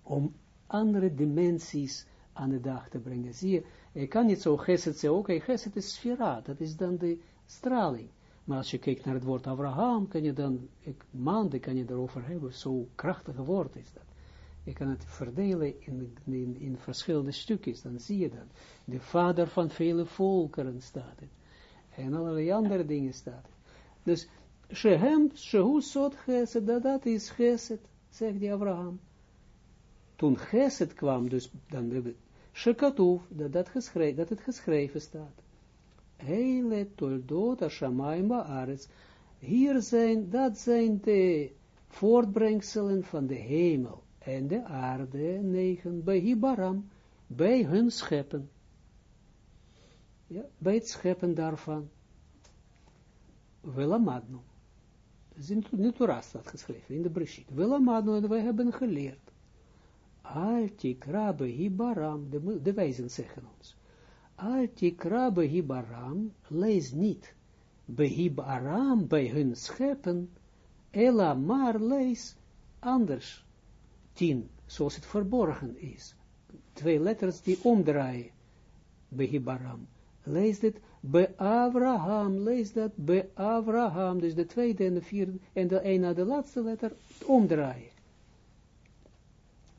Om andere dimensies aan de dag te brengen. Zie je, je kan niet zo geset zeggen, oké, okay, geset is sfera, dat is dan de straling. Maar als je kijkt naar het woord Abraham, kan je dan, ik, maanden kan je erover hebben, zo krachtig woord is dat je kan het verdelen in, in, in verschillende stukjes, dan zie je dat. De vader van vele volkeren staat het. En allerlei andere dingen staat het. Dus, Shehem, Shehu Sot Geset, dat, dat is Geset, zegt die Abraham. Toen Geset kwam, dus dan hebben Shekatuf, dat, dat, dat het geschreven staat. Hele toldot Hashamayim Baaretz. Hier zijn, dat zijn de voortbrengselen van de hemel en de aarde, negen, bij Hibaram, bij hun scheppen. Ja, bij het scheppen daarvan. Velamadno. Dat is in de Torah staat geschreven, in de Breshit. Velamadno, en wij hebben geleerd. Altikra Hibaram, de, de wijzen zeggen ons. Altikra Hibaram, lees niet Behibaram bij hun scheppen, Ella maar lees anders. Tien, zoals het verborgen is. Twee letters die omdraaien. Behibaram. Lees dit bij Abraham. Lees dat bij Abraham. Dus de tweede en de vierde en de een na de laatste letter omdraaien.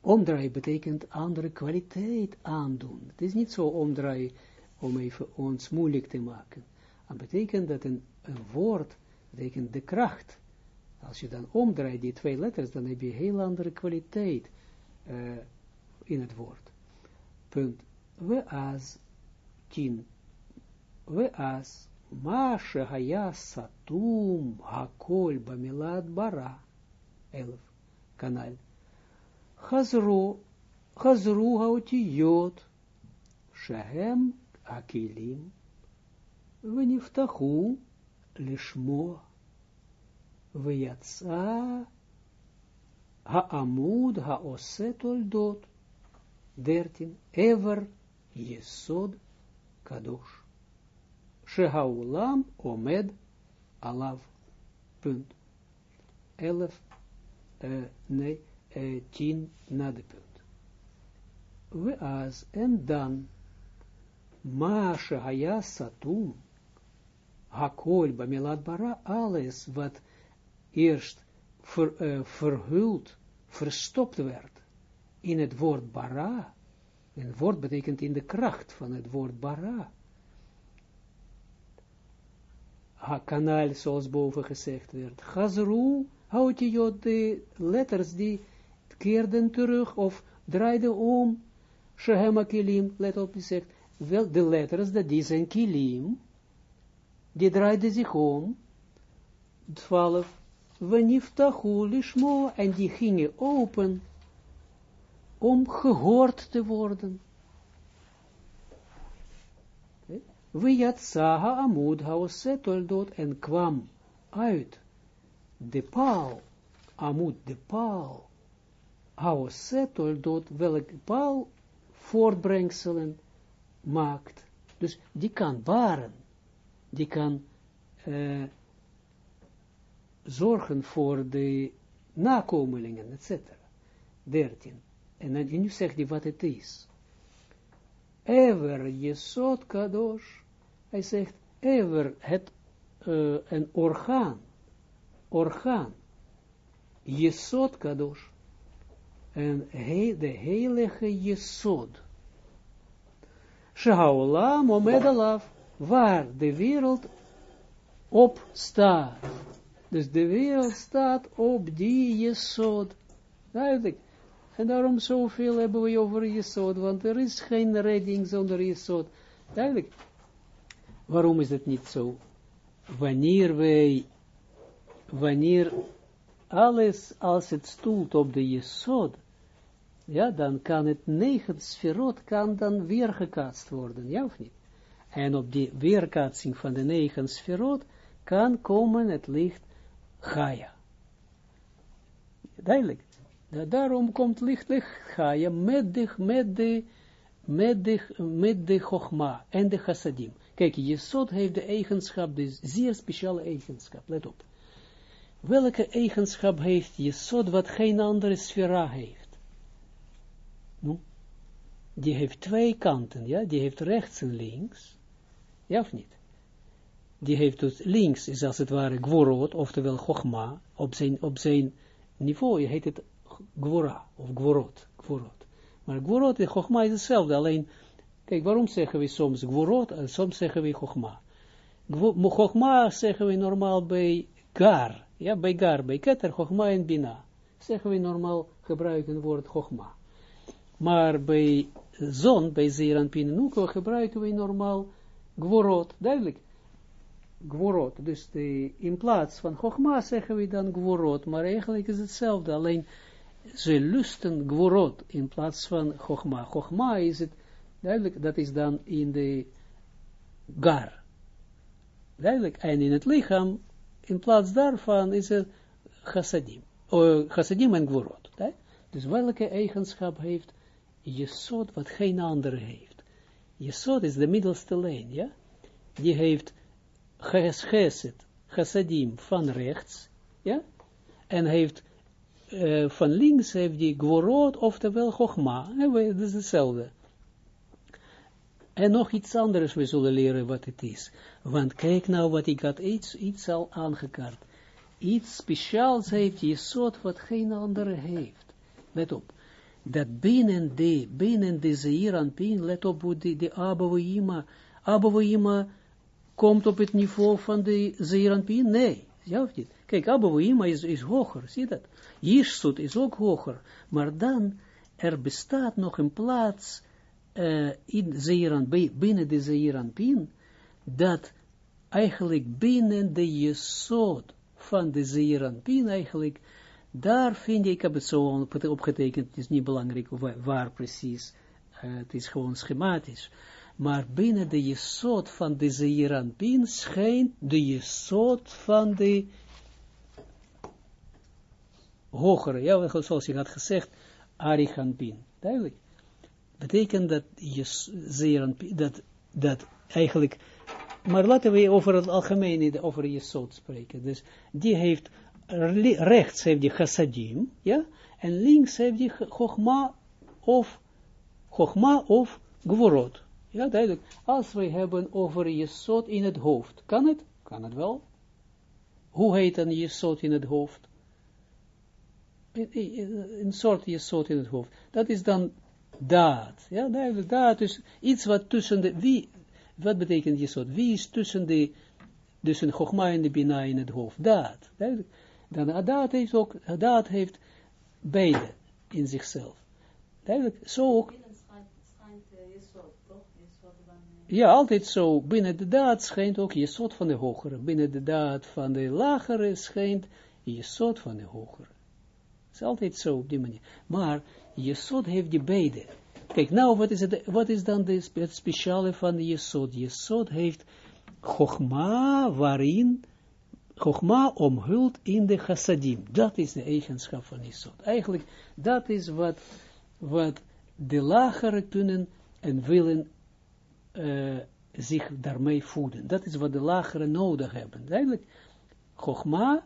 Omdraaien betekent andere kwaliteit aandoen. Het is niet zo omdraaien om even ons moeilijk te maken. Dat betekent dat een, woord, betekent de kracht. Als je dan omdraait die twee letters, dan heb je heel andere kwaliteit uh, in het woord. Punt. We as tien. We as ma shehaya satum hakol bamilad bara. Elf. Kanal. Chazru, Chazru haotiyot, Shehem akilim, ונפתחו לשמוע, ויצא העמוד העושה תולדות, דרטין, עבר יסוד קדוש, שהעולם עומד עליו. punt. Elf, uh, nee, tien na de punt. We as, en dan, Maashe haya satum, hakol bamilat bara, alles wat eerst ver, verhuld, verstopt werd in het woord bara, en het woord betekent in de kracht van het woord bara, ha-kanaal, zoals boven gezegd werd, Chazru, houdt je de letters die keerden terug, of draaiden om, Shehema Kilim, let op, die zegt, wel de letters, dat die zijn Kilim, die draaiden zich om, 12, Waniftahu lishmo, en die gingen open, om gehoord te worden. Vijatsaha amud haose toldot, en kwam uit de paal, amud de paal, haose toldot, welk paal voortbrengselen maakt. Dus die kan baren, die kan uh, zorgen voor de nakomelingen, etc. 13. En dan nu zegt hij wat het is. Ever Jesod Kadosh. Hij zegt, ever het uh, een orgaan, orgaan, Jesod Kadosh. En he, de heilige Jesod. Shaolam omed alav, waar de wereld op staat. Dus de wereld staat op die Jesod. Duidelijk. En daarom zoveel hebben we over Jesod, want er is geen redding zonder Jesod. Duidelijk. Waarom is het niet zo? Wanneer wij, wanneer alles als het stoelt op de Jesod, ja, dan kan het negen sferot kan dan weergekaatst worden, ja of niet? En op die weerkaatsing van de negen sferot kan komen het licht Gaia. Duidelijk. daarom komt licht, licht Gaia met de, met de, met de, met de Chogma en de Chassadim. Kijk, Jesod heeft de eigenschap, de zeer speciale eigenschap, let op. Welke eigenschap heeft Jesod wat geen andere sfera heeft? Nu, die heeft twee kanten, ja, die heeft rechts en links, ja of niet? Die heeft dus links, is als het ware gworot, oftewel chogma, op zijn, op zijn niveau heet het gwora, of gworot, gworot. Maar gworot en chogma is hetzelfde, alleen, kijk, waarom zeggen we soms gworot, en soms zeggen we chogma. Chogma zeggen we normaal bij gar, ja, bij gar, bij keter, chogma en bina. Zeggen we normaal gebruiken woord chogma. Maar bij zon, bij Zeranpin en Uko, gebruiken we normaal gworot, duidelijk. Gworot, dus de, in plaats van Chogma zeggen we dan gworot, maar eigenlijk is hetzelfde, alleen ze lusten gworot in plaats van Chogma. Chogma is het, duidelijk, dat is dan in de gar. Duidelijk, en in het lichaam, in plaats daarvan is het chassadim. Uh, chassadim en gworot. Dus welke eigenschap heeft Jesod wat geen andere heeft? Jesod is de middelste lijn, ja? Die heeft geset, chassadim van rechts, ja? En heeft uh, van links heeft die gworot, oftewel chogma. Dat is hetzelfde. En nog iets anders, we zullen leren wat het is. Want kijk nou wat ik had iets, iets al aangekaart. Iets speciaals heeft je soort wat geen andere heeft. Let op. Dat binnen de, binnen de Zeeranpien, let op hoe de, de Abouima, Abouima komt op het niveau van de Zeeranpien? Nee, ja of niet? Kijk, Abouima is, is hoger, zie dat? Jirsut is ook hoger, maar dan, er bestaat nog een plaats uh, in binnen de Zeeranpien, dat eigenlijk binnen de Jesod van de Zeeranpien eigenlijk, daar vind ik, ik heb het zo opgetekend, het is niet belangrijk waar, precies, uh, het is gewoon schematisch, maar binnen de Jesod van de Zeeranpien schijnt de Jesod van de hogere, ja, zoals je had gezegd, Arichanpin, duidelijk. Betekent dat je zeer, dat, dat eigenlijk, maar laten we over het algemeen, over je soort spreken. Dus die heeft, rechts heeft die chassadim, ja, en links heeft die chogma of, chogma of gvorot. Ja, duidelijk. Als we hebben over je soort in het hoofd, kan het? Kan het wel. Hoe heet dan je soort in het hoofd? Een soort je soort in het hoofd. Dat is dan daad. Ja, duidelijk, daad. Dus iets wat tussen de, wie, wat betekent Jesod? Wie is tussen de, tussen Chogma en de Bina in het hoofd? Daad. Dan daad heeft ook, daad heeft beide in zichzelf. Duidelijk, zo ook. Ja, altijd zo. Binnen de daad schijnt ook Jesod van de hogere. Binnen de daad van de lagere schijnt Jesod van de hogere. Het is altijd zo op die manier. Maar Jesod heeft die beide. Kijk, nou, wat is, het, wat is dan de, het speciale van Jesod? Jesod heeft Chogma, waarin Chogma omhult in de chassadim. Dat is de eigenschap van Jesod. Eigenlijk, dat is wat, wat de lagere kunnen en willen uh, zich daarmee voeden. Dat is wat de lagere nodig hebben. Eigenlijk, Chogma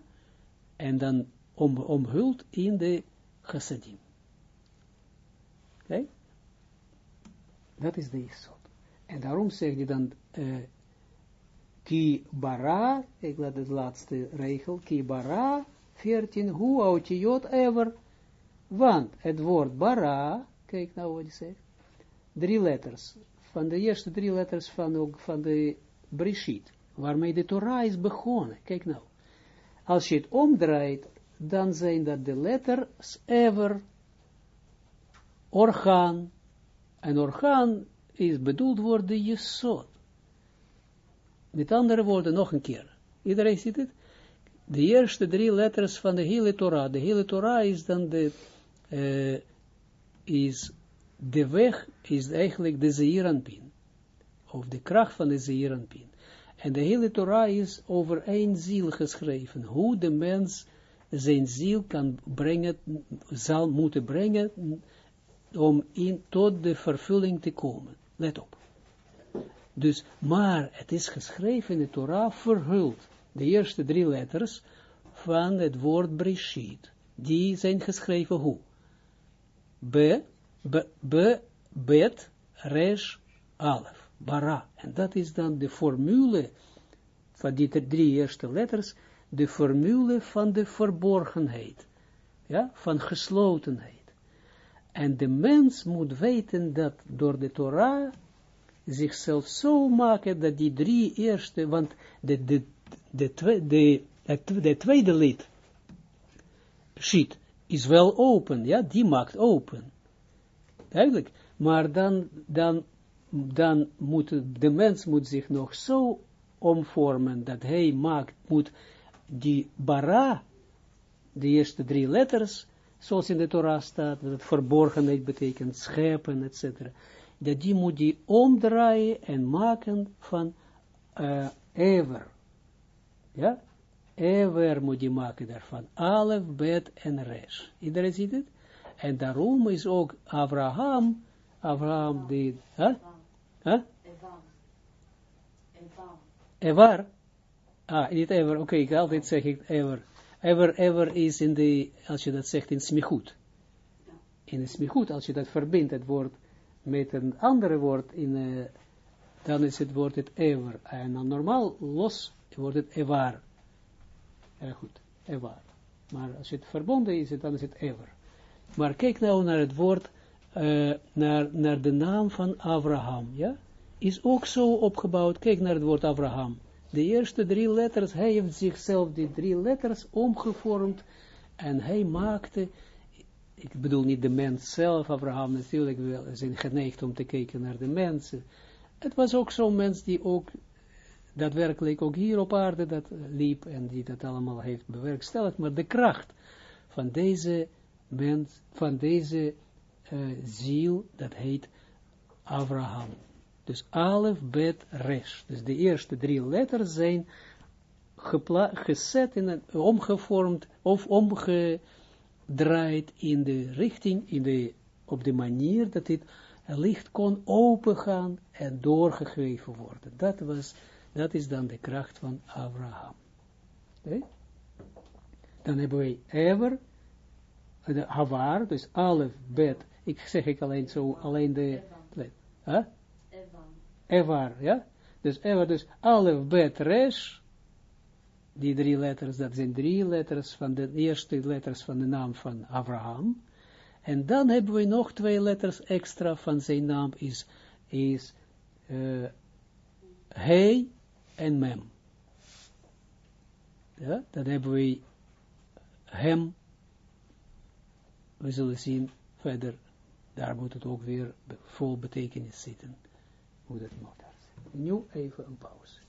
en dan om, omhult in de chassadim. Oké? Dat is de Isod. En daarom zeg je dan, uh, ki bara, ik laat de laatste regel, ki bara, 14, hoe oud je jod ever, want het woord bara, kijk nou wat hij zegt, drie letters, van de eerste drie letters van, van de Brishit, waarmee de Torah is begonnen, kijk nou, als je het omdraait, dan zijn dat de letters ever, orgaan. Een orgaan is bedoeld worden jesot. Met andere woorden, nog een keer. Iedereen ziet het? De eerste drie letters van de hele Torah. De hele Torah is dan de, uh, is de weg, is eigenlijk de Zeeranpin. Of de kracht van de Zeeranpin. En de hele Torah is over één ziel geschreven. Hoe de mens zijn ziel kan brengen, zal moeten brengen om in, tot de vervulling te komen. Let op. Dus, maar het is geschreven in de Torah verhuld. De eerste drie letters van het woord Breshit. Die zijn geschreven hoe? B, B, B, Bet, Resh, Alef, Bara. En dat is dan de formule van die drie eerste letters, de formule van de verborgenheid. Ja, van geslotenheid. En de mens moet weten dat door de Torah zichzelf zo maken dat die drie eerste, want de, de, de, de, de, de tweede lid, sheet, is wel open, ja, die maakt open. Duidelijk. Maar dan, dan, dan moet de mens moet zich nog zo omvormen dat hij maakt, moet die bara, de eerste drie letters, zoals in de Torah staat, dat het verborgenheid betekent, scheppen, etc. Dat die moet die omdraaien en maken van uh, ever. Ja? Ever moet die maken daarvan. Alef, bet en resh. Iedereen ziet het? En daarom is ook Abraham, Abraham die, huh? Huh? Evar. Ah, niet ever, oké, okay, ik altijd zeg ik ever. Ever, ever is in de, als je dat zegt in smichut. In de smichut, als je dat verbindt, het woord met een andere woord, in, uh, dan is het woord het ever. En dan normaal los wordt het evar. Erg goed, evar. Maar als het verbonden is, dan is het ever. Maar kijk nou naar het woord, uh, naar, naar de naam van Abraham, ja? Is ook zo opgebouwd, kijk naar het woord Abraham. De eerste drie letters, hij heeft zichzelf die drie letters omgevormd en hij maakte, ik bedoel niet de mens zelf, Abraham natuurlijk wel, zijn geneigd om te kijken naar de mensen. Het was ook zo'n mens die ook daadwerkelijk ook hier op aarde dat liep en die dat allemaal heeft bewerkstelligd, maar de kracht van deze mens, van deze uh, ziel, dat heet Abraham. Dus alef, bet, resh. Dus de eerste drie letters zijn gezet in een, omgevormd of omgedraaid in de richting, in de, op de manier dat dit licht kon opengaan en doorgegeven worden. Dat was, dat is dan de kracht van Abraham. Okay? Dan hebben we ever, de Havar, dus alef, bet, ik zeg ik alleen zo, alleen de, huh? Evar, ja? Dus Evar, dus Alef, Bet, Resh, die drie letters, dat zijn drie letters van de eerste letters van de naam van Abraham. En dan hebben we nog twee letters extra van zijn naam, is, is uh, en Mem. Ja, dan hebben we hem, we zullen zien verder, daar moet het ook weer vol betekenis zitten hoe dat moet. Nu even een pauze.